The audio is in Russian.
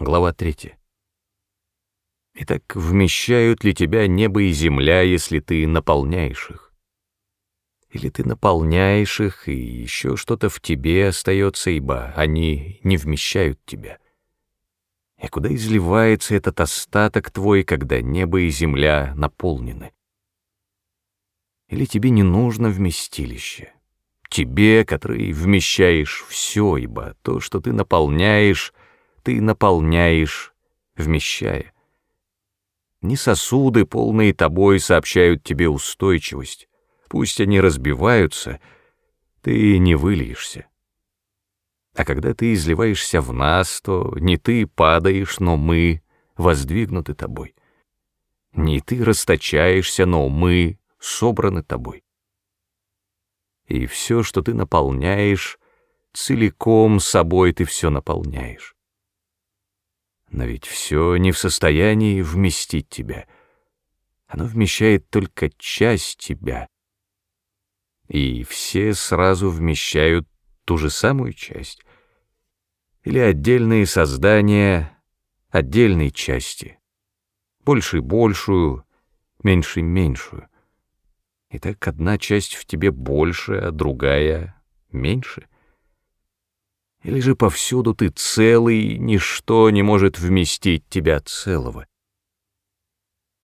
Глава 3. Итак, вмещают ли тебя небо и земля, если ты наполняешь их? Или ты наполняешь их, и еще что-то в тебе остается, ибо они не вмещают тебя? И куда изливается этот остаток твой, когда небо и земля наполнены? Или тебе не нужно вместилище? Тебе, который вмещаешь все, ибо то, что ты наполняешь, ты наполняешь, вмещая. Не сосуды, полные тобой, сообщают тебе устойчивость. Пусть они разбиваются, ты не выльешься. А когда ты изливаешься в нас, то не ты падаешь, но мы воздвигнуты тобой. Не ты расточаешься, но мы собраны тобой. И все, что ты наполняешь, целиком собой ты все наполняешь. Но ведь все не в состоянии вместить тебя. Оно вмещает только часть тебя. И все сразу вмещают ту же самую часть. Или отдельные создания отдельной части. Больше большую, меньше меньшую. И так одна часть в тебе больше, а другая меньше. Или же повсюду ты целый, ничто не может вместить тебя целого?